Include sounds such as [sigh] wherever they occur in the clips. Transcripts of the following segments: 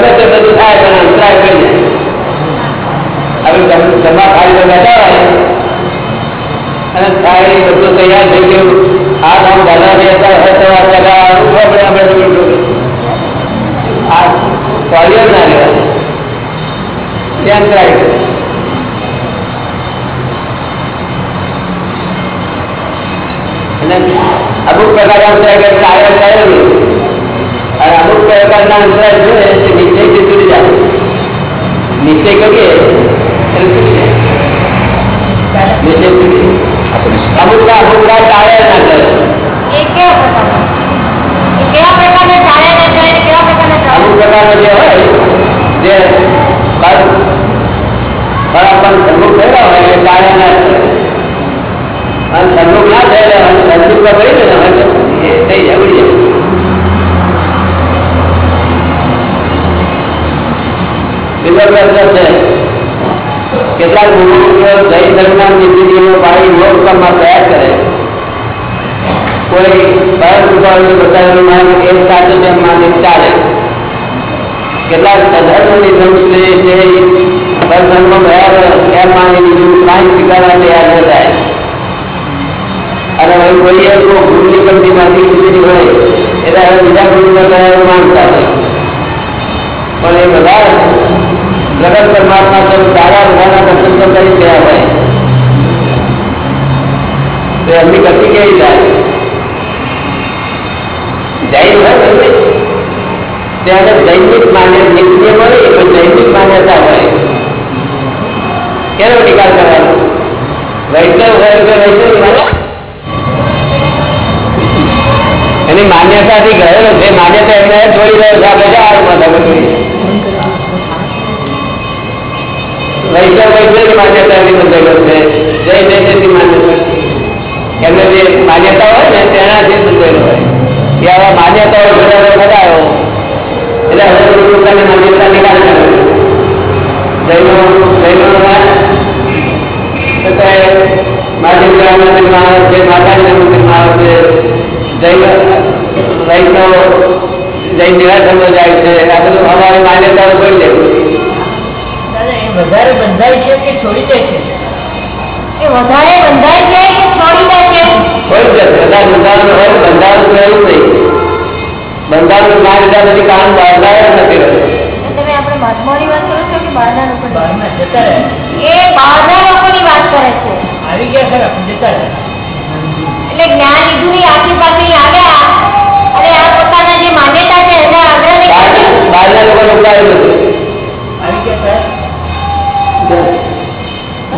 ગમે તે બધું થાય પણ અંતરાય પડી જાય હવે જમ- જમવા ખાલી તો બેઠા હોય અને થાય એ બધું તૈયાર થઈ ગયું આ કામ દાદા બે હતા હવે સવાર જગા ઉઠવા પડે આપણે બધું ઉઠવું. આ કોલિયર ના રહેવાય એ અંતરાય છે અને અમુક પ્રકારના અંતરાય કે કાર્ય થયેલું અને અમુક પ્રકારના અંતરાય છે તે નિશ્ચયથી તૂટી જાય નિશ્ચય કરીએ એટલે તૂટી જાય નિશ્ચય તૂટી જાય. અમુક ના અમુક ના ટાળે ના કરે એ કેવા પ્રકારના એ કેવા પ્રકારના ચાલે ના જાય ને કેવા પ્રકારના અમુક ચાલે પ્રકારનો જે હોય જે બસ બરાબર સન્મુખ થયેલા હોય એ ટાળે ના કરે અને સન્મુખ ના થયેલા હોય સન્મુખ કરી દે ને હવે તો એ થઈ જાય ઉડી જાય બીજો પ્રશ્ન છે કેટલાક મુનિઓ જૈન ધર્મના નીતિનિયમો પાડી યોગ કર્મમાં પ્રયાસ કરે કોઈ પરમ કૃપાળુ બતાવેલું માર્ગ એ સાચું તેમ માની ચાલે કેટલાક સધર્મની સંસ્કૃતિ છે પરધર્મ બરાબર એમ માની બીજું કાંઈ સ્વીકારવા તૈયાર ન થાય અને હવે કોઈએ કોઈ ગુરુની કંપનીમાંથી કીધેલી હોય એટલે હવે બીજા ગુરુને કહેવાનું માનતા હોય પણ એ બધા જગત પરમાત્મા તો સારા બધાના દર્શન તો કરી ગયા હોય તો એમની ગતિ કેવી જાય જૈન હોય ને ત્યારે જૈનિક માન્ય નિત્ય મળે પણ જૈનિક માન્યતા હોય કેનો નિકાલ કરવાનો વૈષ્ણવ હોય તો વૈષ્ણવ માને એની માન્યતાથી ગયેલો છે માન્યતા એમને છોડી રહ્યો છે આપણે જા આ બધા વૈષ્ણવ વૈષ્ણવ માન્યતાથી બંધાયેલો છે જય જયથી માન્યતા એમને જે માન્યતા હોય ને તેનાથી બંધાયેલો હોય કે આવા માન્યતાઓ બધા બતાવ્યો એટલે હવે બધું પોતાની માન્યતા નિકાલ કરે જૈનો જૈનોમાં માજી મંદિરમાં આવે છે માતાજીના મંદિરમાં આવે છે જૈન વૈષ્ણવ જૈન નિરાશનમાં જાય છે આ બધું અમારી માન્યતાઓ છોડી દેવું દાદા એ વધારે બંધાય છે કે છોડી દે છે? એ વધારે બંધાય છે કે છોડી દે છે? કોઈ જ બધા બંધારણ હોય બંધારણ એવું નહીં. બંધારણ ના લીધા નથી કામ બહાર નથી તમે આપણે મહાત્માઓની વાત કરો છો કે બહારના લોકોની બહારમાં જતા રહે. એ બહારના લોકોની વાત કરે છે. આવી ગયા ખરા જતા રહે. એટલે જ્ઞાન લીધું ની આખી પાછી આવ્યા અને આ પોતાના જે માન્યતા છે એના આગળ બહારના લોકો આવી ગયા ખરા?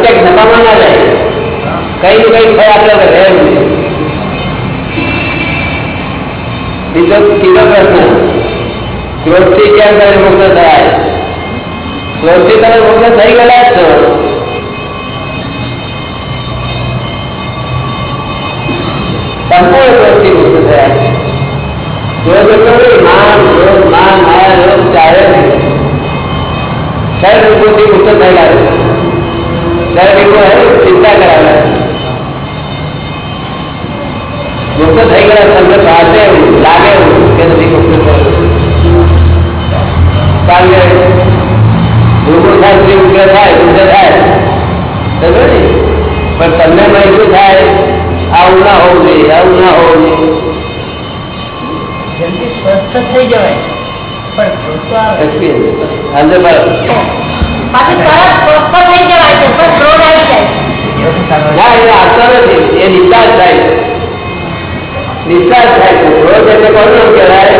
પ્રત્યેક નકામા ના જાય કઈ નું કઈ ફળ આપણે રહે જ નહીં બીજો ત્રીજો પ્રશ્ન ક્રોધથી કેમ તમે મુક્ત થયા ક્રોધથી તમે મુક્ત થઈ ગયેલા જ છો સંપૂર્ણ ક્રોધથી મુક્ત થયા ક્રોધ એટલો નહીં માન ક્રોધ માન માયા લોભ ચાહે નહીં સર્વ વિભૂતિ મુક્ત થયેલા છે સર્વ વિભૂ ચિંતા કરાવે મુક્ત થઈ ગયા તમને પાસે એવું લાગે એવું કે નથી મુક્ત થયું કારણ કે ભૂગોળ શાસ્ત્રી મુક્ત થાય મુક્ત થાય સમજો ને પણ તમને ભાઈ શું થાય આવું ના હોવું જોઈએ આવું ના હોવું જોઈએ જલ્દી સ્વસ્થ થઈ જવાય પણ ક્રોધ તો આવે. Experience. આજે બરાબર. પાછું તરત સ્વસ્થ થઈ જવાય છે પણ ક્રોધ આવી જાય ના એ આવતો નથી એ ડિસ્ચાર્જ થાય છે ડિસ્ચાર્જ થાય છે ક્રોધ એટલે કોનું કહેવાય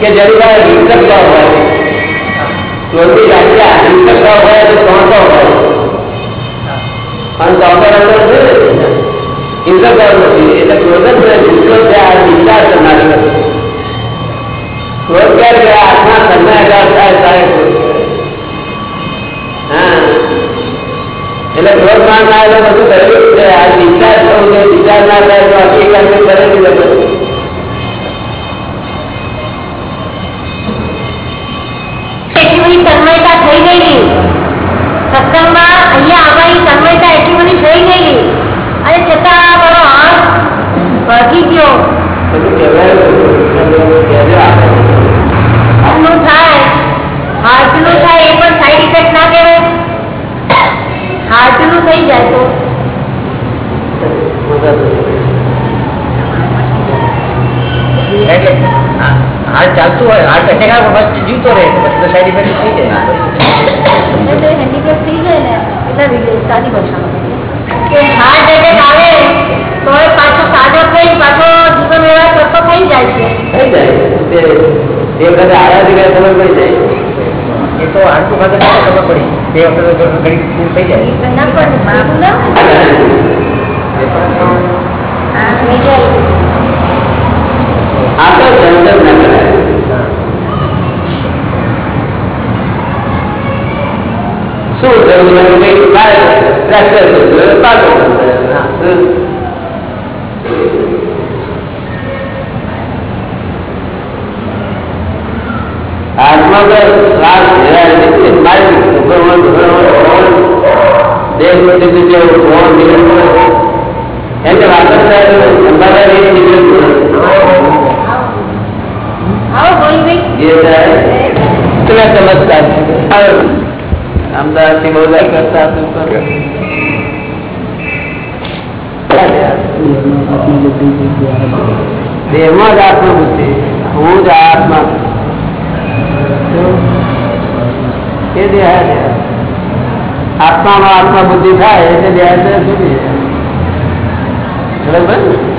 કે જરી વાર હિંસક ભાવ હોય ક્રોધની વ્યાખ્યા હિંસક ભાવ હોય તો ચોંટો હોય અને ચોંટો અંદર છે ને, હિંસક ભાવ નથી એટલે ક્રોધ જ છે ગુસ્સો છે આ ડિસ્ચાર્જ કરનારી વસ્તુ. ક્રોધ ક્યારે કે આત્મા સન્માયકાર થાય ત્યારે એટલે ક્રોધ માન ના એટલે બધું કરેલું જ છે આ ડિસ્ચાર્જ થવું છે ડિસ્ચાર્જ ના થાય તો આખી એકાંતિ કરેલી જ બધું. એટલી બધી તન્મયતા થઈ ગયેલી સત્સંગમાં અહીંયા આવવાની તન્મયતા એટલી બધી થઈ ગયેલી અને છતાં મારો હાથ ભાગી ગયો બધું કહેવાયેલું છે. કહેજો આપણે. આનું થાય હાર્ટનું થાય એ પણ સાઈડ ઇફેક્ટ ના કહેવાય હાર્ટનું થઈ જાય તો? હાર્ટ ચાલતું હોય હાર્ટ એટેક આવે પછી જીવતો રહે પછી તો સાઈડ ઇફેક્ટ થઈ જાય. હેન્ડીકેપ થઈ જાય ને એટલે સાદી ભાષામાં કે હાર્ટ એટેક આવે તો પાછો સાજો થઈ પાછો જીવન વ્યવહાર કરતો થઈ જાય છે. થઈ જાય. તે વખતે આરાધી ખબર પડી જાય. એ તો હાડકું ખાતે ના ખબર પડી બે વખત તો ઘડી દૂર થઈ જાય ના પણ એવું ના હોય. આ મેજર આ તો જનરલ ના કરાય શું થયું મને કંઈક થાય ફ્રેક્ચર થયું એટલે પાછો હા. આત્મા તો શ્વાસ લેવાય નથી મારી ભગવાન ભગવાન દેહ પ્રતિ જે ભગવાન નિરંતર એને વાપર થાય સંભાળા એ નિરંતર આવો ગોવિંદભાઈ ये है इतना चमत्कार अहमदाबाद की बोला करता तो कर દેહમાં જ આત્મબુદ્ધિ હું જ આત્મા એ દેહાય આત્મામાં આત્મબુદ્ધિ થાય એટલે દેહાય જાય બરાબર?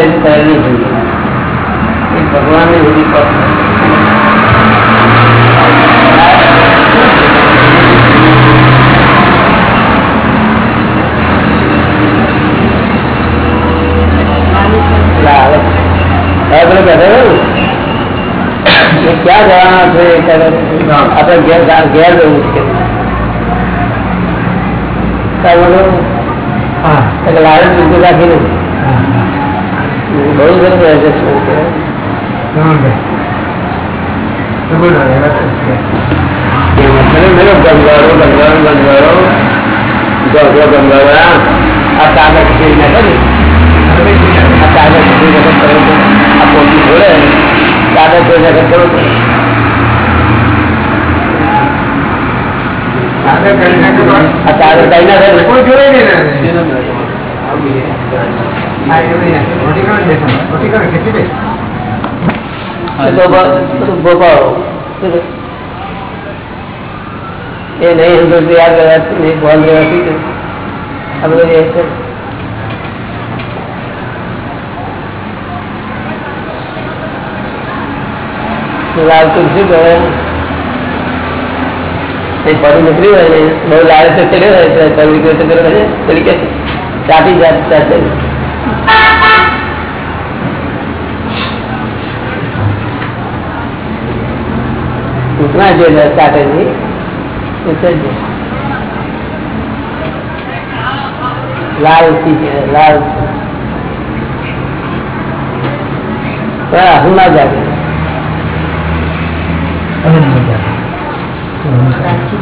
લાયક કરી કરેલી જિંદગી એ ભગવાનની બધી પર લાવે હવે પેલો કહેતો હતો ને, કે ક્યાં જવાના છે એ કહે, આપણે ઘેર ઘેર જવું છે તારે બોલો, એટલે લાવે બિલકુલ રાખીને બહુ गौरव गंधर्व गौरव गंधर्व अचानक श्रीनगर अचानक श्रीनगर करो तो आपको हो रहे हैं अचानक श्रीनगर करो तो अचानक कहना सर कोई जुड़े नहीं ना तो बाबा એ નહીં સમજતું યાદ કરવાથી નહીં બોલ લેવાથી આ બધું એ છે લાવતું શું કરે એ પડું નીકળી હોય ને બહુ લાવે તો ચડ્યો હોય તો પડું નીકળ્યો તો કર્યો હોય ચડી કે ચાટી જાત ચાટે ઉતરા જે ચાટે છે લાલ લાલ આવું ના જાગે.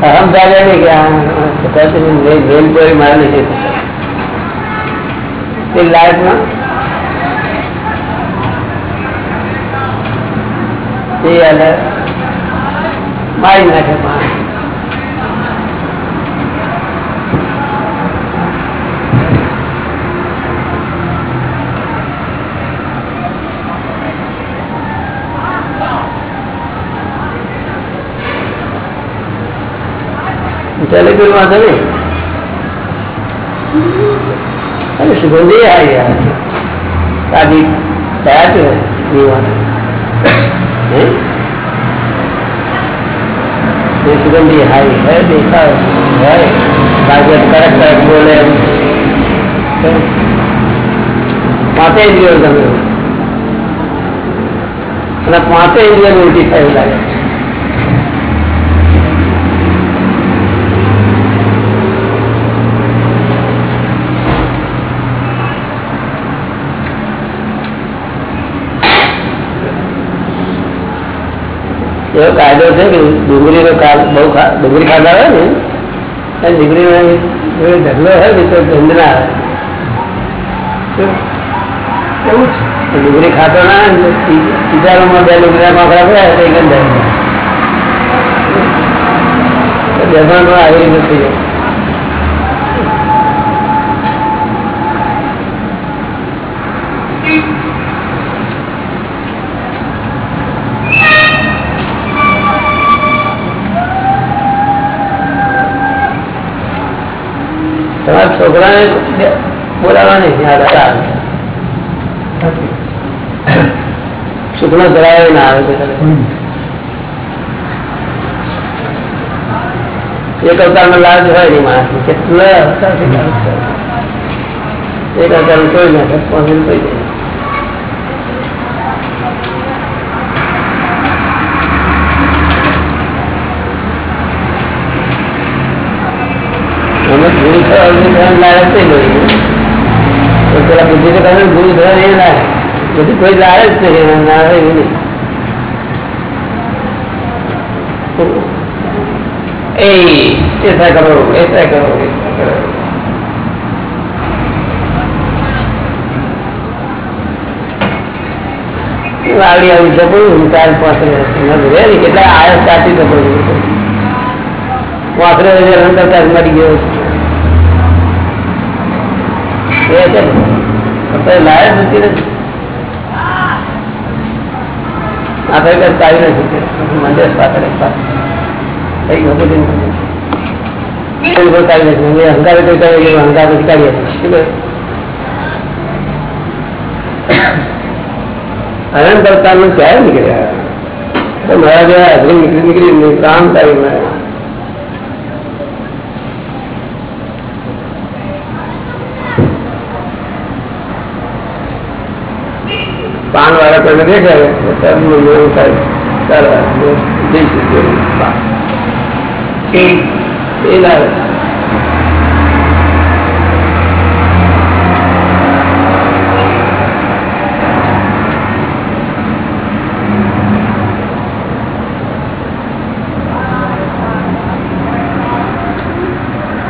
અહમ જાગે. નહીં કે વેલ કોઈ મારે નથી તે અને મારી નાખે પાણી કોઈ વાંધો નહીં. અને સુગંધી આવી કાઢી તૈયાર છે સુગંધી હારી. હે દેખાવ હોય કડક બોલે. પાંચે ઇન્દ્રિયો ગમે અને પાંચે ઇન્દ્રિયો ઉલટી થયું લાગે. એવો કાયદો છે કે ડુંગળીનો બહુ ડુંગળી ખાતા હોય ને ડુંગળીનો જોડે ઢગલો હોય ને તો ગંધ ના આવે એવું છે ડુંગળી ખાતો ના રૂમમાં બે ડુંગળીના પાંખડા પડ્યા તો એ ગંધ આવી. આવી રીતે થઈ જાય. તમારા છોકરાને બોલાવવાની યાદ આવે શુક્ર ધરાવે ના આવે એક અવતારમાં લાજ હોય નહીં માણસ કેટલા અવતાર એક અવતાર કોઈ નાખે પાંચ કોઈ જાય અમે ગુરુ થવાનું લાયક થઈ ગયું તો પેલા બુદ્ધિ તો કહે ગુરુ થવા એ ના બધું કોઈ લાયક છે ના આવે એવું નહીં એ એસા કરો એસા કરો એસા કરો આવડી આવડી જપડું ચાર પાંચ રે ને કેટલા આયસ કાઢી જપડું વાસરે અંદર ત્યાં મરી ગયો છે એ છે અત્યારે લાયક નથી ને આ ભાઈ કઈ ચાવી નથી મંદિર પાછળ એક પાછળ કઈ ગયું બધું કોઈ કોઈ ચાવી નથી અમે અહંકાર કોઈ ચાવી ગયો અહંકાર પછી કાઢીએ શું કહે અનંત અવતારનું ક્યારે નીકળ્યા તો મારા જેવા હાજરી નીકળી નીકળી કામ કરી પાન વાળા કોઈને દેખાય તો તેમનું એવું થાય ચાલો જઈશું એ લાવે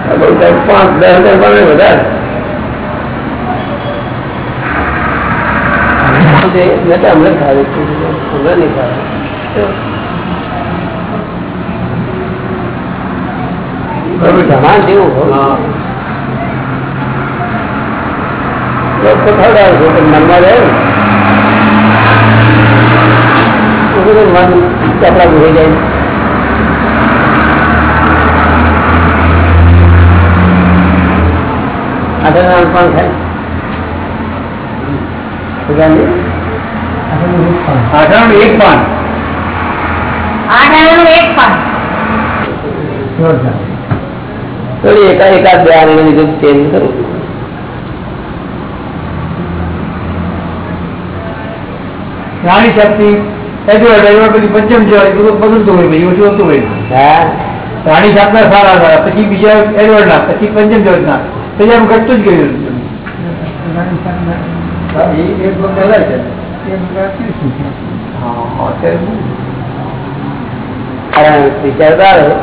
આ બહુ થાય પાંચ દસ હજાર પણ વધારે છે મેં તો હમણાં ખાવી છે હમણાં નહીં ખાવી બરોબર જમાન જેવું હોય. લોકો ખવડાવે છે પણ મનમાં રહે ને તો બધું મન ચોપડા ભૂલી જાય આગળ નામ પણ થાય આઠાણું એક પાન આઠ એક પાન થોડી એકાદ એકાદ બે આને લીધે ચેન્જ કરું રાણી શક્તિ એડવર્ડ એડવર્ડ પછી પંચમ છે બધું બદલતું હોય ભાઈ ઓછું હોતું હોય હા. રાણી શાકના સારા સારા પછી બીજા એડવર્ડ ના પછી પંચમ ના પછી આમ ઘટતું જ ગયું. કારણ વિચારતા આવે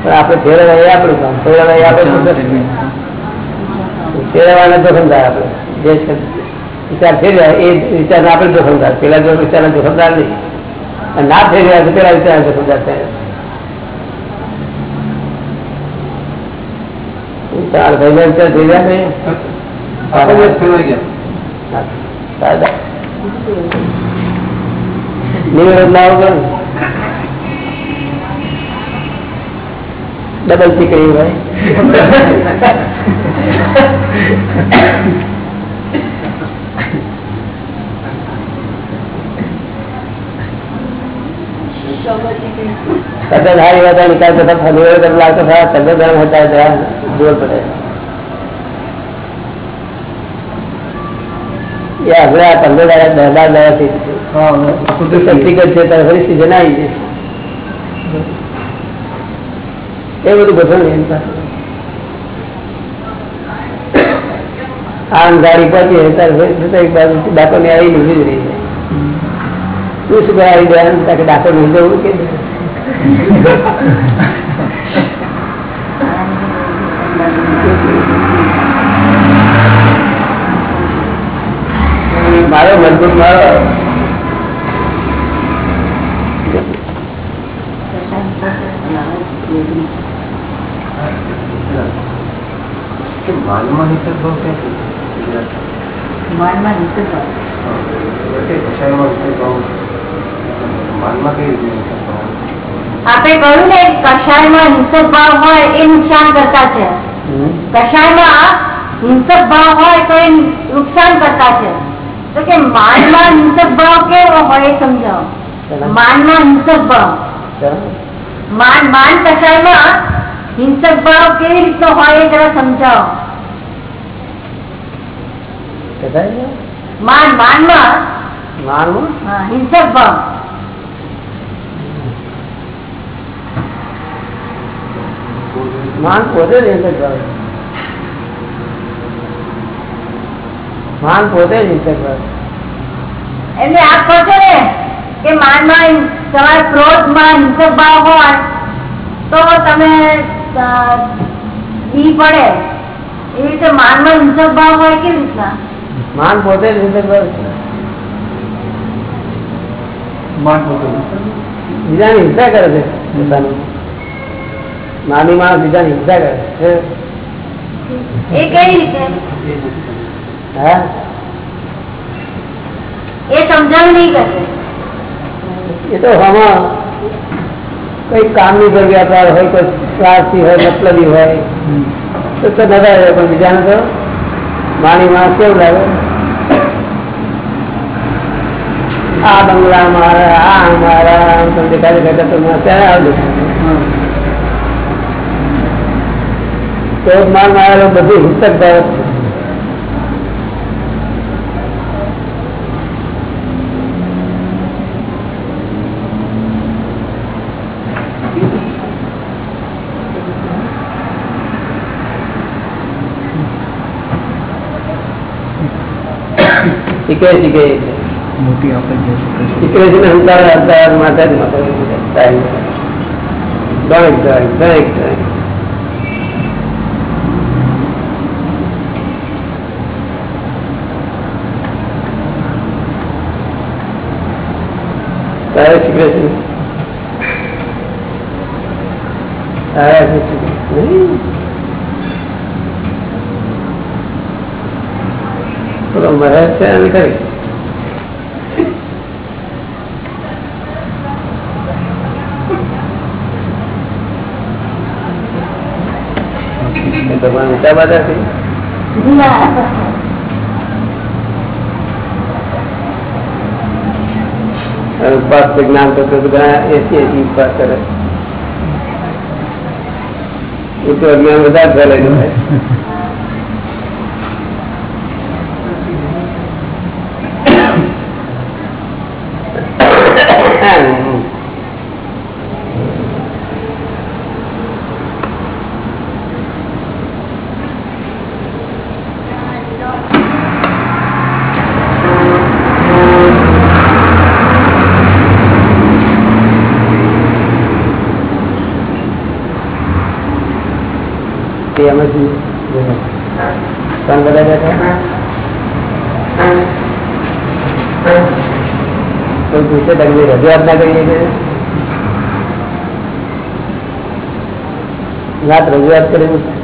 પણ આપણે ફેરવા એ આપણું કામ ફેરવા એ આપણું ફેરવાના જોખમદાર આપણે જે છે વિચાર ફેરવ્યા એ વિચાર આપણે જોખમદાર પેલા જો વિચારના જોખમદાર નહીં અને ના ફેરવ્યા તો પેલા વિચાર જોખમદાર થયા ચાલ ભાઈ વિચાર ફેરવ્યા નહીં આપણે જ ફેરવાઈ ગયા ડબલ ચીકણી ભાઈ તદ્દન સારી વાત નિકાલ કરતા ફરી કર લાગતો થયા તદ્દન ગરમ હતા જરા જોર પડે એ આગળ આ પંદર દાડા દસ બાર દાડા થઈ શક્તિગત છે ત્યારે ફરી સિઝન આવી જશે એ બધું ગોઠવણ આમ ગાડી પહોંચી ત્યારે એક બાજુ ડાકો ને આવી નીકળી જ રહી છે. તું શું કરવા આવી ગયા કે ડાકો નીકળવું કે મારો મજબૂત મારો માલમાં નીચે ભાવ ક્યાંથી માનમાં નીચે ભાવ. કશાયમાં નીચે ભાવ માલમાં કઈ રીતે નીચે ભાવ આપણે કહ્યું ને કષાયમાં હિંસક ભાવ હોય એ નુકસાન કરતા છે કષાયમાં હિંસક ભાવ હોય તો એ નુકસાન કરતા છે તો કે માનમાં હિંસક ભાવ કેવો હોય એ સમજાવો માનમાં હિંસક ભાવ માન માન કષાયમાં હિંસક ભાવ કેવી રીતનો હોય એ જરા સમજાવો માન માનમાં માનવું હા, હિંસક ભાવ માન પોતે જ હિંસક ભાવ માન પોતે જ હિંસક એમને આપ કહો છો ને કે માનમાં તમારા ક્રોધમાં હિંસક ભાવ હોય તો તમે અ, પડે. એવી રીતે માનમાં હિંસક ભાવ હોય કેવી રીતના? માન પોતે જ હિંસક ભાવ છે માન પોતે બીજાની હિંસા કરે છે પોતાનું. નાની માણસ બીજાની હિંસા કરે છે. એ કઈ રીતે? એ સમજાવી નહીં કરશે એ તો આમાં કઈ કામની જરૂરિયાત હોય કોઈ સ્વાર્થી હોય મતલબી હોય તો તો નતા રહે પણ બીજાને તો માની માણસ કેવું લાગે આ બંગલા મારા આ મારા આમ તો દેખાડે દેખાડે તો મને ત્યારે આવડે તો માર મારેલો બધું હિંસક ભાવ જ છે શીખે શીખે મોટી આપણે શીખે છે? ને અંતર અંતર માતા જ માતા દરેક દરેક દરેક પેલો મહારાજ છે એમ કરી એ તમારે ઊંચા બાધા છે અને ઉપવાસ તો જ્ઞાન કરતો તો ઘણા એસી એસી ઉપવાસ કરે એ તો અજ્ઞાન વધારે ફેલાઈ જાય રજૂઆત ના કરીએ કે વાત રજૂઆત કરી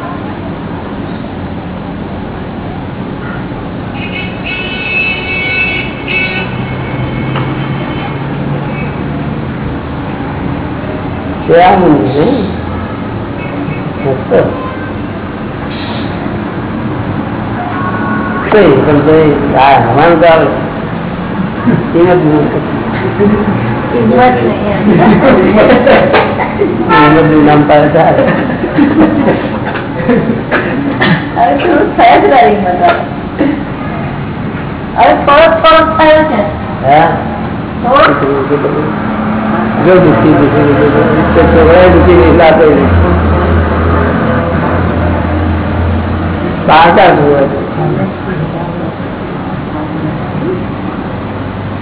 આમ નહીં મસ્ત કઈ પણ તોય આ હવાનું તો આવે કિંમત કિંમત નહીં કિંમતનું નામ પાડે ચાલે હવે થોડું સહેજ કરી મતલબ હવે થોડોક થોડોક થયો છે હા થોડોક જો દુઃખી દુઃખી છોકરા દુઃખી એટલે આપે સાકાર જોવે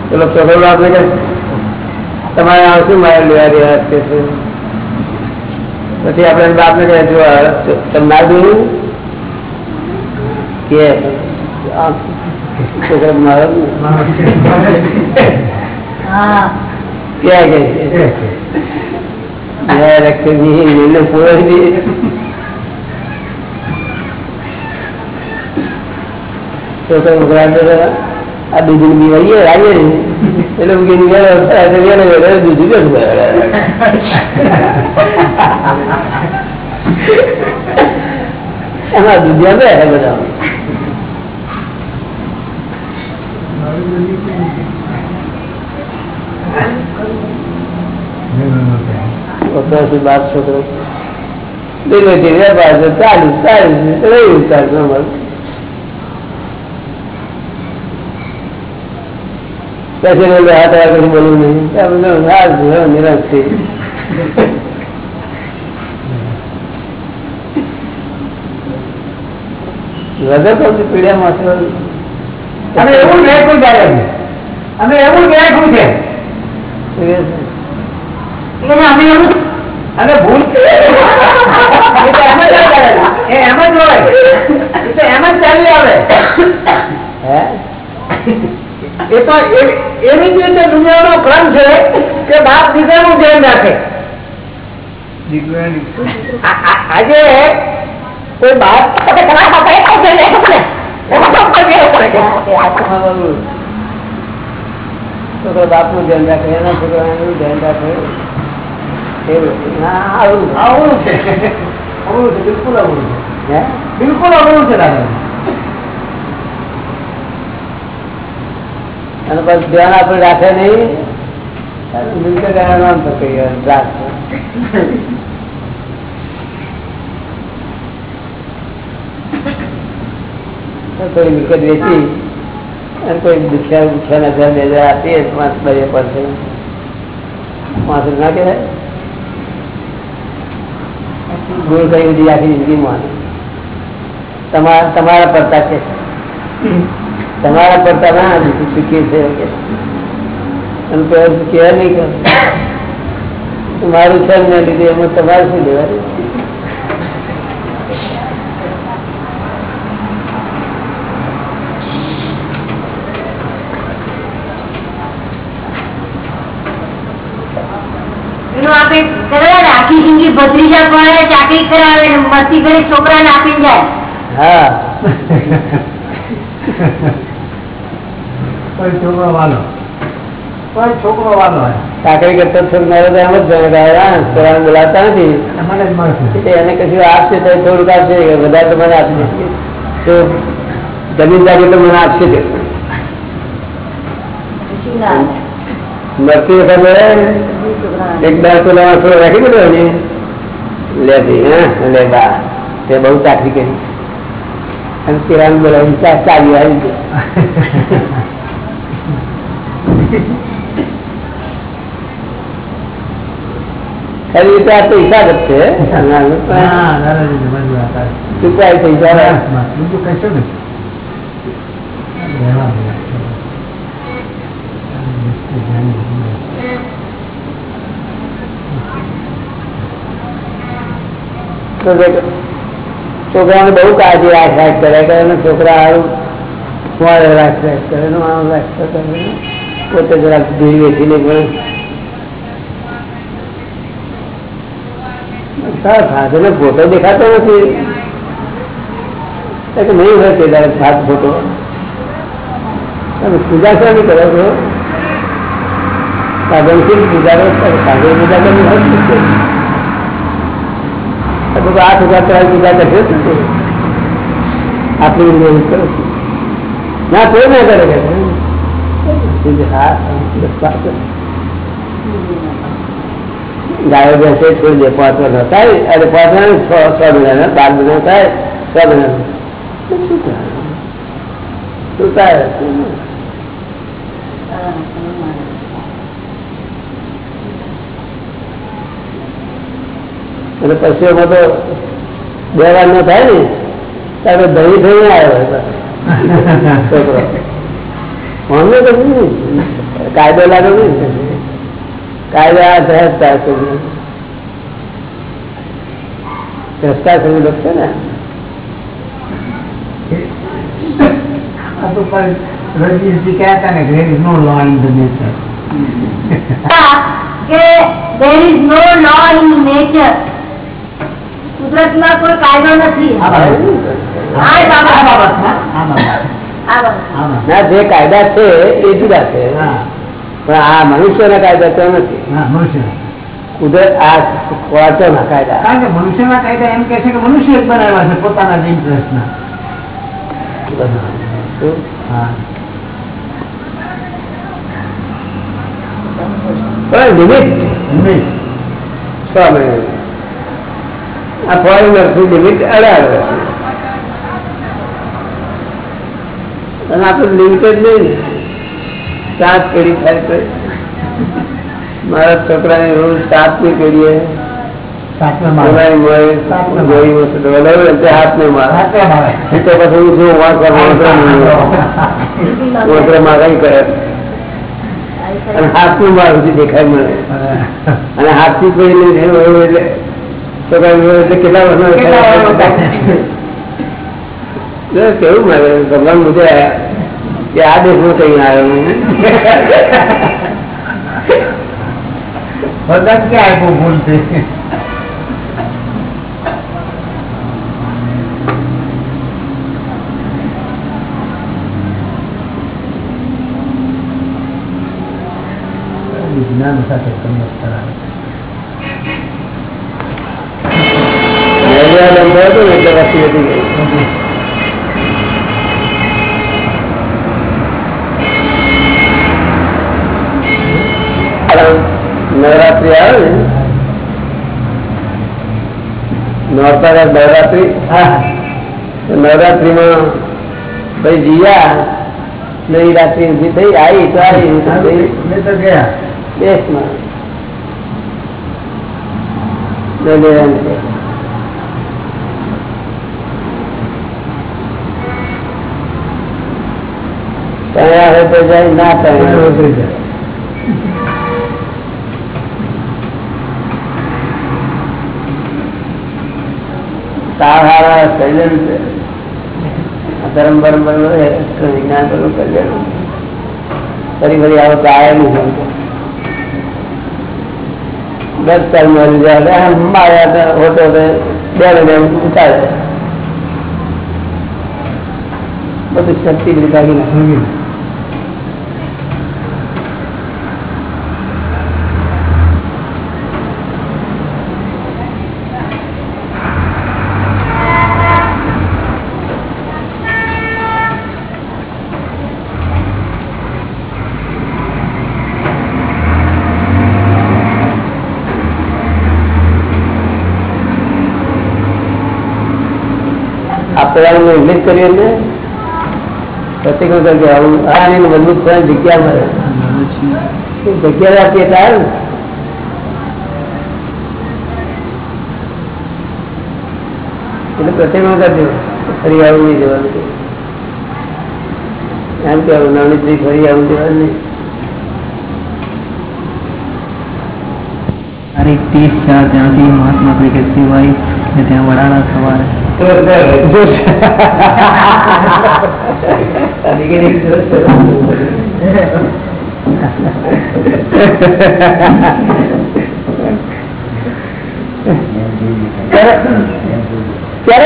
પેલો છોકરો આપણે કે તમારે આવશું મારે લેવા દેવા કે છે પછી આપણે બાપને કહે જો તમે ના જોયું કે આ છોકરો મારો આ દૂધની બીવાઈએ આવીએ એટલે હું કીધું એટલે ગયેલો ગયેલો દૂધ બેઠું એમાં દૂધિયા બે બધા બાપ છોકરો ચાલીસ ધીરે વેપાર છે ચાલુ ચાલુ છે રહ્યું ચાલુ અમારું પછી બોલે હાથ આગળ બોલવું નહીં. આપણે નિરાશ થઈ વગર તો પીડિયામાં છે. અને એવું છે અને એવું છે? ભૂલ એમ જ એ એમ જ હોય. તો એમ જ ચાલી આવે. હે? એ તો એ- એવી જ રીતે દુનિયાનો ક્રમ છે કે બાપ દીકરાનું ધ્યાન રાખે. આજે કોઈ બાપ છોકરો બાપનું ધ્યાન રાખે એના છોકરા એનું ધ્યાન રાખે. એવું. હા આવું. આવું છે. આવું બિલકુલ આવું છે. બિલકુલ આવું છે દાદા. અને પછી ધ્યાન આપણે રાખે નહીં મિલકત એના નામ પર કહીએ રાખે થોડી મિલકત વેચી અને કોઈ દુખ્યા દુખ્યા હજાર બે હજાર આપીએ પાંચ બે પડશે પાંચ ના કહેવાય ગુણ કઈ બધી આખી જિંદગીમાં તમારા તમારા પડતા છે તમારા પડતા ના ચૂકી છે કે અને પેલા કહેવા નહીં કર મારું છે ને લીધે એમાં તમારે શું લેવાનું એનું આપણે કદાચ આખી જિંદગી ભત્રીજા પડે ચાકરી કરાવે ને મસ્તી કરી છોકરાને આપીને જાય હા કોઈ છોકરો વાલો. કોઈ છોકરો વાલો ચાકરી કરતા થોડું મારે તો એમ જ છોકરાને બોલાવતા નથી. એને કશું આપશે તો થોડુંક આપશે વધારે તો મને આપશે. તો જમીન જાગી તો મને આપશે જ. શું ના આવે? મરતી વખતે એક દાર તો થોડો રાખી દીધો ને લે હા લે બા. તે બહુ ચાકરી કરી. અને બોલાવી ચાલી આવી ગઈ. [laughs] ખરી રીતે આ પૈસા જ છે ચૂકવાય પૈસા બીજું કશું નથી તો દેખ છોકરાને બહુ કાળજી રાખ રાખ કરે કરે અને છોકરા હારું મોડે રાખ રાખ કરે ને આમ રાખ રાખ કરે પોતે જરાક ભીડ વેચીને પણ તારા ફાધરને ફોટો દેખાતો નથી તો કે નહીં હોય તે તારા હાથ ફોટો તમે પૂજા શા નહીં કરો છો સાધનશીલ પૂજા કરો સાધન પૂજા કરી હોય તો આઠ હજાર ત્રણ પૂજા કરશે જ ને. આપણી રીતે કરો છો. ના કોઈ ના કરે કે હા બસ વાત. ગાયો બેસે છોડી દે પાંચ વર્ષ થાય અને પાંચ વર્ષ છ છ મહિના બાર મહિના થાય છ મહિના શું થાય શું થાય અને પછી એમાં તો બે વાર નો થાય ને ત્યારે દહીં થઈને આવ્યો છોકરો અમને તો નહીં કાયદો લાગે નહીં કાયદો આ સહેજ થાય છે ભ્રષ્ટા સમજ છે ને રજનીશજી કહેતા ને there is no law in the nature. કે there is no law in nature કુદરતમાં કોઈ કાયદો નથી ના જે કાયદા છે એ જુદા છે. હા, પણ આ મનુષ્યના કાયદા તો નથી. કુદરત આ ખોરાકોના કાયદા. કારણ કે મનુષ્યના કાયદા એમ કે છે કે મનુષ્ય જ બનાવ્યા છે પોતાના લિમિટ નહીં. આ ફોરેનરથી લિમિટ અઢાર વર્ષ અને આપણે લિમિટેડ નહીં. ને. સાત પેઢી થાય તો મારા. છોકરાને રોજ સાતમી પેઢીએ કેટલા વર્ષનો કેવું મારે ભગવાન મુજબ કે આ દેશમાં કઈ આવ્યો હું બધા ક્યાં આપ્યું ભૂલ છે વિજ્ઞાન સાથે સંમત કરાવે મેળવ્યા લંબો હતો ને એટલે વસ્તી વધી નવરાત્રી આવે ને નોરતા નવરાત્રી હા નવરાત્રીમાં ભાઈ જીયા નવી રાત્રિ ઊભી થઈ આવી તો આવી નહીં તો ભાઈ મેં તો ગયા દેશમાં દરમિયાન છે. તણ્યા હોય તો જાય ના તણ્યા સારા કલ્યાણ છે ધર્મ બરમ બરોબર વિજ્ઞાન બરોબર કલ્યાણ ફરી ફરી આવો તો આયા નહીં દસ સાલ મરી જાય માયા હોતો બે ને ઉતારે બધું શક્તિ બધી કાઢી નાખે કરી ઇંગ્લિશ પ્રતિક મજબૂત થવાની જગ્યા મળે. જગ્યા રાખીએ એટલે એટલે પ્રત્યેક વખત ફરી આવું નહીં જવાનું. એમ કે નવનીતભાઈ ફરી આવું જવાનું નહીં. તારીખ ત્રીસ ચાર ત્યાંથી મહાત્મા ક્રિકેટ સિવાય ત્યાં વડાળા સવારે. ત્યારે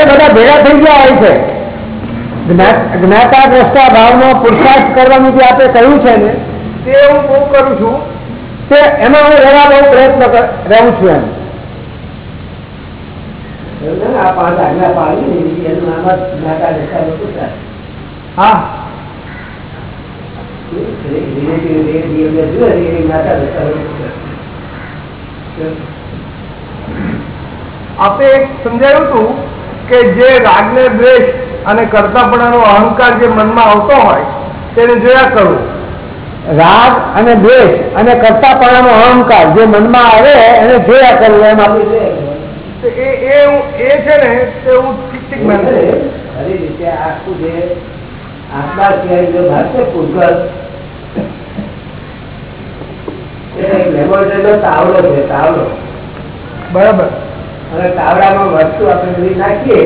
બધા ભેગા થઈ ગયા હોય છે. જ્ઞાતા દ્રષ્ટા ભાવનો પુરુષાર્થ કરવાનું જે આપણે કહ્યું છે ને તે હું બહુ કરું છું. તે એમાં હું રહેવા બહુ પ્રયત્ન રહું છું એમ. આ પાંચ ને ને સમજાયું હતું કે જે રાગને દ્વેષ અને કરતાપણાનો અહંકાર જે મનમાં આવતો હોય, તેને જોયા કરવું રાગ અને દ્વેષ અને કરતાપણાનો અહંકાર જે મનમાં આવે, એને જોયા કરવું એમ આપણે એ છે ને તે હું ઠીક ઠીક માનું. ખરી રીતે આખું જે આત્મા સિવાય જો છે લેબોરેટરીનો તાવડો છે તાવડો. બરાબર. અને તાવડામાં વસ્તુ આપણે બધી નાખીએ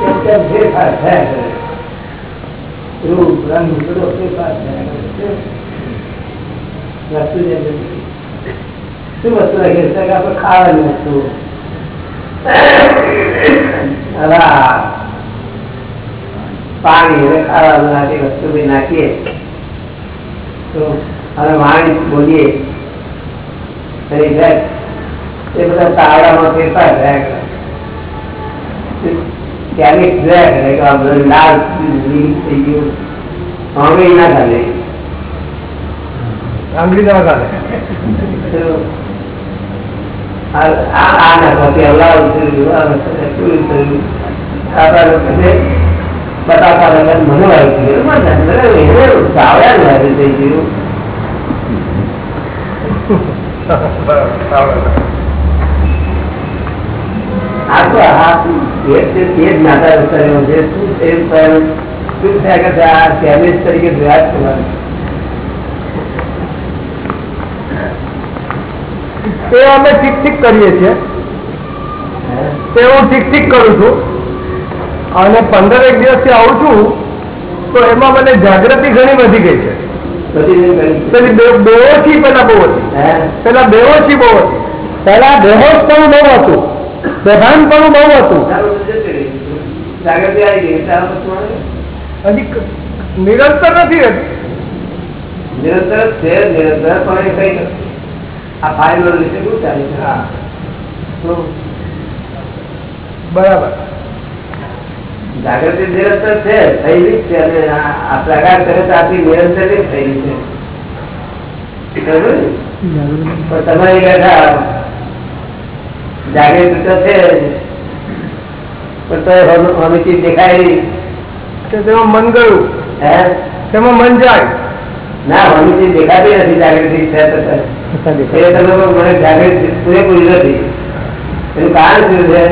તેમ તેમ ફેરફાર થયા કરે. રૂપ રંગ બધો ફેરફાર થયા કરે વસ્તુ જે શું વસ્તુ રાખીએ આપણે ખાવાની વસ્તુ. પાણી અને ખાવાનું નાખી વસ્તુ બી નાખીએ. તો અને વાણી બોલીએ. એ બધા તાવડામાં ફેરફાર થયા કરે. ક્યારેક જોયા કરે કે લાલ થઈ ગયું. આંગળી ના ચાલે આંગળી ના ચાલે આ આ- આ નાખવાથી અવલાવ થયું આ વસ્તુ થયું આપણા લોકો છે બટાકા લગન મને વાગ્યું થયું મને એને તાવડા લાગે થઈ ગયું આ તો આ એ જ છે, એ જ નાતા રસ્તાઓ છે શું છે એમ પણ શું થયા કે આ કેમિસ્ટ તરીકે જોયા જ કરવાનું તે અમે ઠીક ઠીક કરીએ છીએ. તે હું ઠીક ઠીક કરું છું. અને પંદર એક દિવસથી આવું છું તો એમાં મને જાગૃતિ ઘણી વધી ગઈ છે. બધી. રીતે કરી. પેલી બેહોશી પેલા બહુ હતી? પેલા બેહોશી બહુ હતી. હતું. હતું. હજી નિરંતર નથી રહેતી. નિરંતર છે નિરંતર પણ એ કઈ આ ફાઇલ વિશે શું ચાલે છે? હા. તો બરાબર. જાગૃતિ નિરંતર છે થયેલી છે અને આ પ્રકાર કરે તો આથી નિરંતર થયેલી છે. પણ તમારી બેઠા જાગૃતિ તો છે. પણ તો હમ- દેખાય તેમાં મન ગયું. હે? તેમાં મન જાય. ના હમીથી દેખાતી નથી જાગૃતિ છે તો પૂરેપૂરી નથી. એનું કારણ શું છે?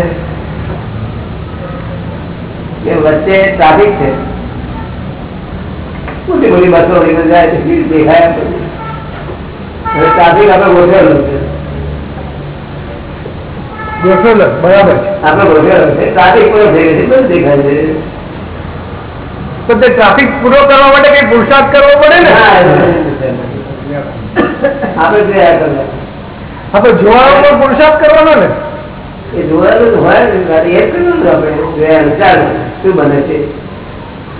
કે વચ્ચે ટ્રાફિક છે. મોટી મોટી બસો જાય છે ભીડ દેખાય ટ્રાફિક આપણે ગોઠવેલું છે. ગોઠવેલ બરાબર. આપણે ગોઠવેલું છે. ટ્રાફિક પૂરો થઈ ગયો છે. બધું દેખાય છે. તો તે ટ્રાફિક પૂરો કરવા માટે કઈ પુરુષાર્થ કરવો પડે ને? આપણે જોયા કરો. આપણે જોવાનો પણ પુરુષાર્થ કરવાનો ને. એ જોવાનું હોય એ જ કરવાનું આપણે. જોયા ચાલો શું બને છે?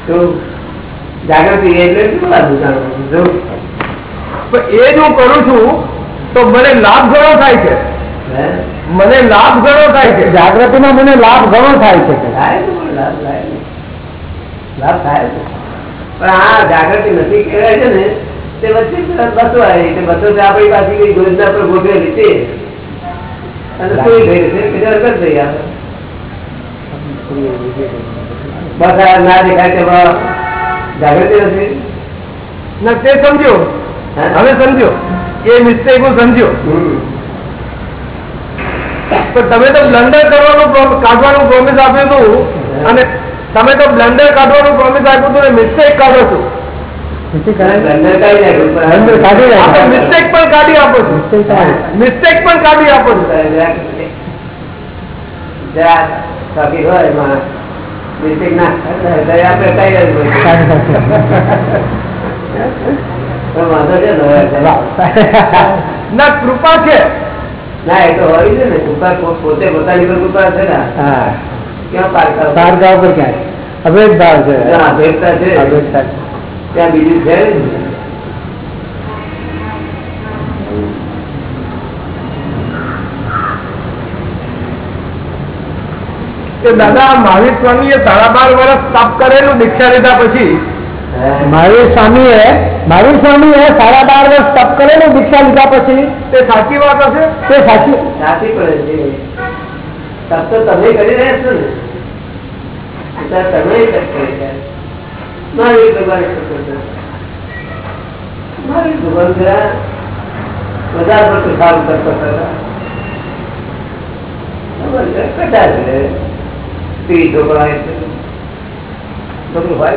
તો જાગૃતિ એટલે શું લાગુ જાણવાનું જો. એ જ હું કરું છું તો મને લાભ ઘણો થાય છે. મને લાભ ઘણો થાય છે. જાગૃતિમાં મને લાભ ઘણો થાય છે. લાભ થાય. લાભ થાય છે. પણ આ જાગૃતિ નથી કહેવાય છે ને તે વચ્ચે બસો આવી તે બસો આપણી પાસે કઈ યોજના પર ગોઠવેલી છે અને શું થઈ છે બીજા વગર થઈ આવે. બસ આ ના દેખાય તેમાં જાગૃતિ નથી. ને તે સમજ્યો? હવે સમજ્યો એ મિસ્ટેક હું સમજ્યો તો તમે તો બ્લન્ડર કરવાનું કાઢવાનું પ્રોમિસ આપ્યું હતું. અને તમે તો બ્લન્ડર કાઢવાનું પ્રોમિસ આપ્યું હતું ને મિસ્ટેક કાઢો છો. મિસ્ટેક પણ કાઢી આપો છો નિશ્ચય થાય. મિસ્ટેક પણ કાઢી આપો છો જરા- જરા બાકી હોય એમાં mistake ના થાય તો આપણે કઈ જ બોલીએ. પણ વાંધો છે ને હવે. ના કૃપા છે ના એ તો હોય છે ને કૃપા પો- પોતે પોતાની પર કૃપા છે ને હા ક્યાં પારકા પારકા ઉપર ક્યાં અભેદ ભાવ છે જ્યાં અભેદતા છે અભેદતા છે. ત્યાં બીજું છે દાદા મહાવીર સ્વામીએ સાડા બાર વર્ષ તપ કરેલું દીક્ષા લીધા પછી? મહાવીર સ્વામી એ મહાવીર સ્વામીએ સાડા બાર વર્ષ તપ કરેલું દીક્ષા લીધા પછી? તે સાચી વાત હશે? તે સાચી. સાચી પડે છે. તપ તો તમે કરી રહ્યા છો ને. તમે કરી રહ્યા મારી ભગવાન તપ ભગવાન જરા વધારે પડતું સારું કરતા હતા. કદાચ સ્ત્રી છોકરા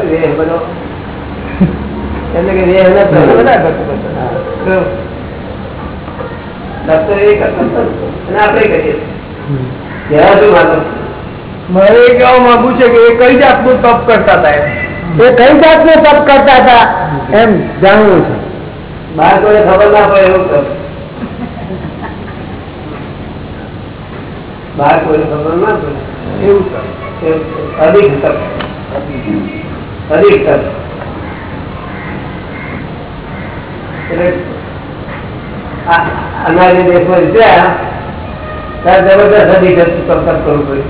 એ બધો એટલે કે બધા કરતા કરતા. તો એ કરતા અને આપણે કરીએ. કહેવા શું માંગો મારે કહેવા માંગુ છે કે એ કઈ જાતનું તપ કરતા હતા એમ. એ કઈ જાતનું તપ કરતા હતા? એમ જાણવું છે. બહાર કોઈને ખબર ના પડે એવું તપ બહાર કોઈને ખબર ના પડે. એવું તપ અધિક તપ અધિક તપ અનાજી દેશમાં ત્યાં જબરદસ્ત અધિક તપ કરવું પડ્યું.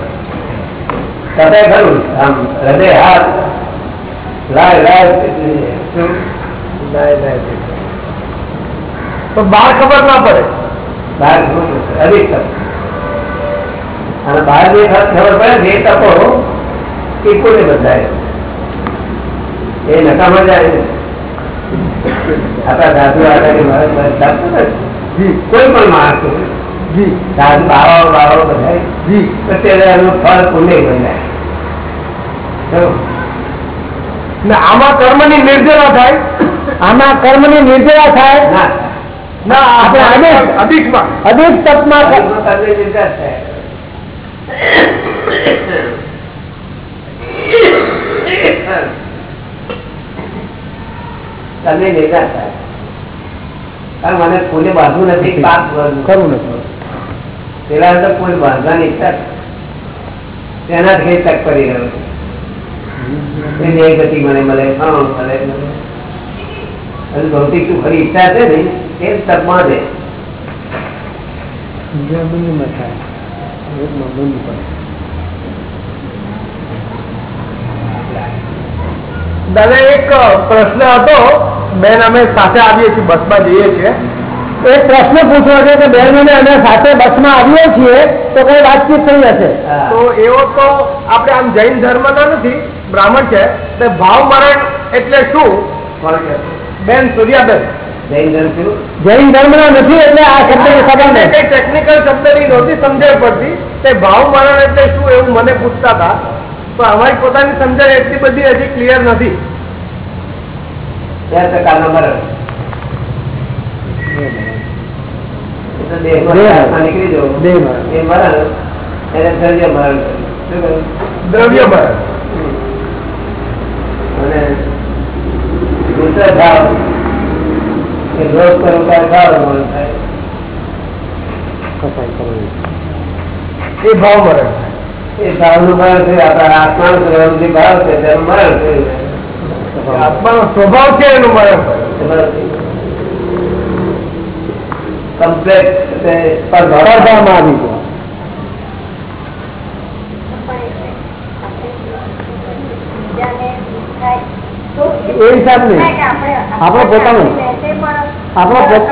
તપે ખરું? આમ હૃદય હાથ. લાય લાય તો બહાર ખબર ના પડે. બહાર અધિક અને બહાર જે ખબર પડે એ તપો એ કોને બદલાય? એ નકામા જાય. આપણા છે. જી કોઈ પણ માણસ. જી. સાધુ બાવાઓ બાવાઓ બધા જી. તો ત્યારે એનું ફળ પુણ્ય બદલાય ને આમાં નિર્જરા થાય? આમાં કર્મની નિર્જરા થાય? ના. ના આપણે આપણે અધિકમાં અધિક તપમાં કર્મ તમને નિર્ધાર થાય. કારણ મને કોઈને બાંધવું નથી પાપ કરવું નથી. પેલા તો કોઈ બાંધવાની છે. તેનાથી તક કરી રહ્યો છે. એને એ ગતિ મને મળે હા મળે મળે. ભૌતિક તું ખરી ઈચ્છા છે ને? એ તકમાં છે. જે બંધમાં થાય. એકમાં બંધ પડે દાદા એક પ્રશ્ન હતો. બેન અમે સાથે આવીએ છીએ બસમાં જઈએ છીએ. એક પ્રશ્ન પૂછવો છે કે બેન અને અમે સાથે બસમાં આવીએ છીએ તો કઈ વાતચીત થઈ હશે? તો એવો તો આપણે આમ જૈન ધર્મના નથી બ્રાહ્મણ છે તે ભાવ મરણ એટલે શું? બેન સૂર્યાબેન. જૈન ધર્મ ના નથી એટલે આ શબ્દ કઈ ટેકનિકલ શબ્દની નહોતી સમજાવી પડતી. તે ભાવ મરણ એટલે શું એવું મને પૂછતા હતા. તો અમારી પોતાની સમજણ એટલી બધી હજી ક્લિયર નથી. પ્રકારનો મરણ. દ્રવ્ય મરણ અને દૂસરો ભાવ. એ રોગ પર ભાવ મરણ થાય. એ ભાવ મરણ એ ભાવનું મરણ છે આપણા આત્માનું સ્વરૂપ જે ભાવ છે તેનું મરણ થયું. આત્માનો સ્વભાવ છે એનું મરણ કમ્પ્લેટ સ્પર્ધામાં આવી ગયો. એ હિસાબ નહીં. આપણે પોતાનું. આપણો પોત-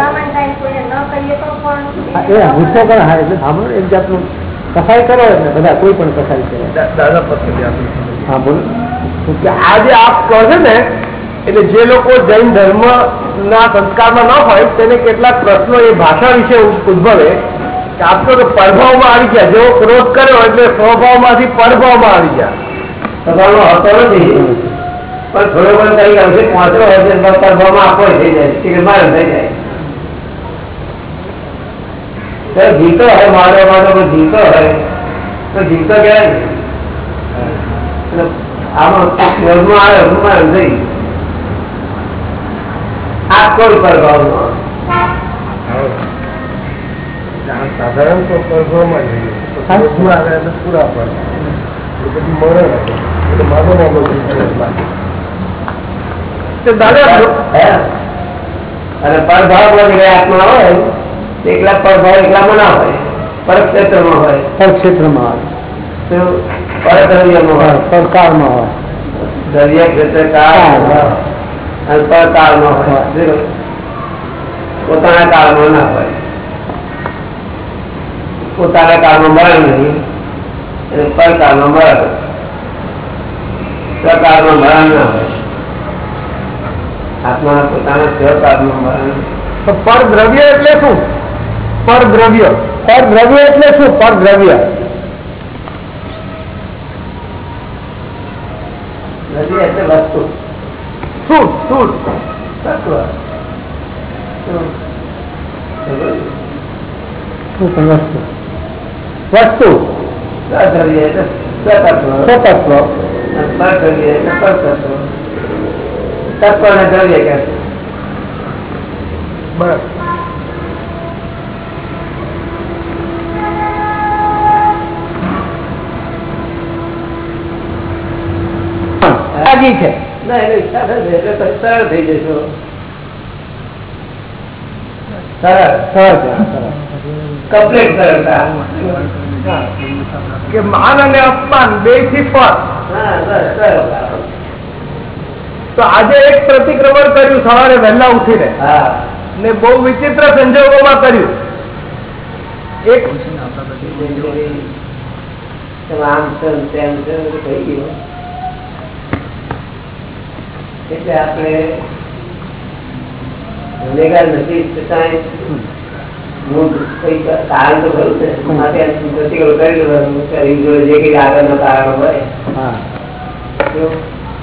હા, એ ગુસ્સો કરે. હા એટલે સાંભળો એક જાતનું કસાઈ કરો એટલે બધા કોઈ પણ કસાઈ કરે. દાદા હા બોલો. કે આ જે આપ કહો છો ને એટલે જે લોકો જૈન ધર્મ ના સંસ્કારમાં ન હોય તેને કેટલાક પ્રશ્નો એ ભાષા વિશે ઉદ્ભવે કે આપ તો પરભાવમાં આવી ગયા. જેવો ક્રોધ કર્યો એટલે સ્વભાવમાંથી પરભાવમાં આવી ગયા. સભામાં હતો નથી. પણ થોડો પણ કઈ અંશે પહોંચો હોય છે તો આપો થઈ જાય. મારે થઈ જાય. જીતો હોય મારો મારો જીતો હોય તો જીતો એટલે આમાં આવે અભિમાન નહીં આ કોઈ પ્રભાવમાં સાધારણ તો પરભાવમાં જ રહીએ. તો ક્રોધમાં આવે એટલે પૂરા પછી મરણ માગો? અને પરભાવ જે આત્મા હોય તે એકલા પરભાવ એકલામાં ના હોય. પરક્ષેત્રમાં હોય. પર હોય તો પરદ્રવ્યમાં હોય. હોય પરકારમાં હોય. દ્રવ્ય ક્ષેત્ર કાળ હોય. જો, પોતાના કાળમાં ના હોય. પોતાના કાળમાં મરણ નહીં અને પરકાળમાં મરણ સ્વકાળમાં મરણ ના હોય. આત્માના પોતાના સ્વકાળમાં મરણ તો પરદ્રવ્ય એટલે શું? પરદ્રવ્ય. પરદ્રવ્ય એટલે શું? પરદ્રવ્ય નથી એટલે વસ્તુ શું શું તત્વ શું? શું પણ વસ્તુ વસ્તુ સ્વદ્રવ્ય એટલે સ્વતત્વ સ્વતત્વ અને પરદ્રવ્ય એટલે પરતત્વ તત્વ અને દ્રવ્ય છે બરાબર રાજી છે. ના એટલે ઈચ્છા થશે એટલે પછી સરળ થઈ જશો સરળ સરસ સરસ કમ્પ્લીટ સરળતા કે માન અને અપમાન બેથી પર તો આજે એક પ્રતિક્રમણ કર્યું સવારે વહેલા ઉઠીને. હા. ને બહુ વિચિત્ર સંજોગોમાં કર્યું. એક આમ તેમ થઈ ગયું. એટલે આપણે ગુનેગાર નથી હું કઈ કારણ તો ખરું છે માટે પ્રતિક્રમણ કરી લેવાનું શરીર જોડે જે કઈ આગળના કારણો હોય.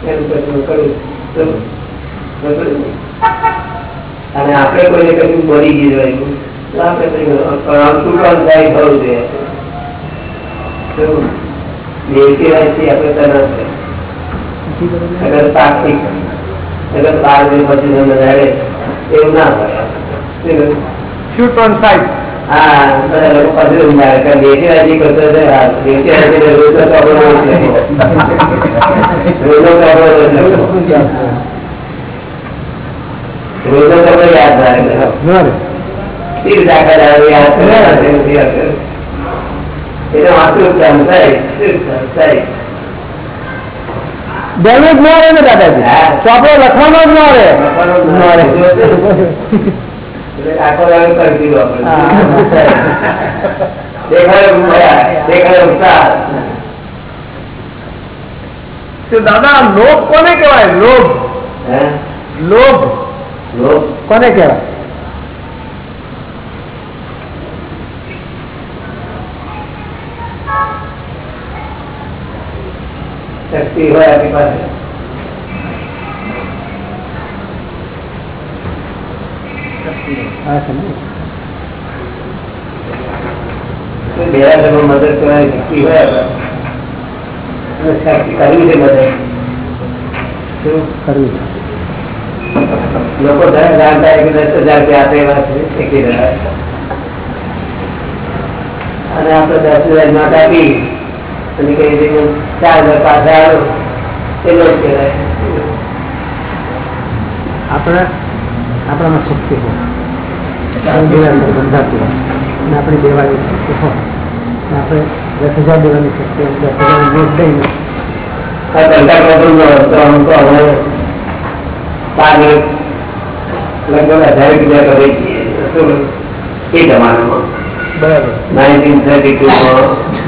એનું પ્રતિક્રમણ કરવું તો અને આપણે કોઈને કશું મરી ગયું હોય તો આપણે પણ તૂટવાનું થાય થવું જોઈએ તો દેવકી રાશિ આપણે તરફ અગર તાર્કિક અગર બાર દિન પછી તમને લડે એવું ના હોય શું? શૂટ ઓન સાઈડ હા બધા લોકો પાસે ઊંઘાડે. કારણ દેશી રાશિ કરતો છે હા, દેશી રાશિ એટલે રોજ તો કપડો હોય છે. રોજનો કપડો હોય છે. રોજનો કપડો યાદ રાખે બરાબર તીર દાખલ આવે યાદ કરે, યાદ કરે, યાદ કરે. એટલે વાંચવું કામ થાય કામ થાય ડેમેજ ને દાદાજી? તો આપડે લખવાનો જ ન ના. તો દાદા લોભ કોને કહેવાય? લોભ. હે? લોભ. લોભ. કોને કહેવાય? શક્તિ હોય આપણી પાસે. મદદ કરવાની શક્તિ હોય લોકો ધન જાણતા કે દસ હજાર રૂપિયા આપે એવા છે શીખી રહ્યા અને આપણે દસ હજાર નોટ આપી કઈ રીતે ચાર હજાર પાછા આવ્યો એટલો જ કહેવાય. આપણે આપણામાં શક્તિ હોય. બંધાતું હોય. અને આપણી દેવાની શક્તિ હોય. આપણે દસ હજાર દેવાની શક્તિ દસ હજાર નોટ દઈને લગભગ હજાર રૂપિયા કરે? છીએ એ જમાનામાં. બરાબર. Nineteen thirty ટુમાં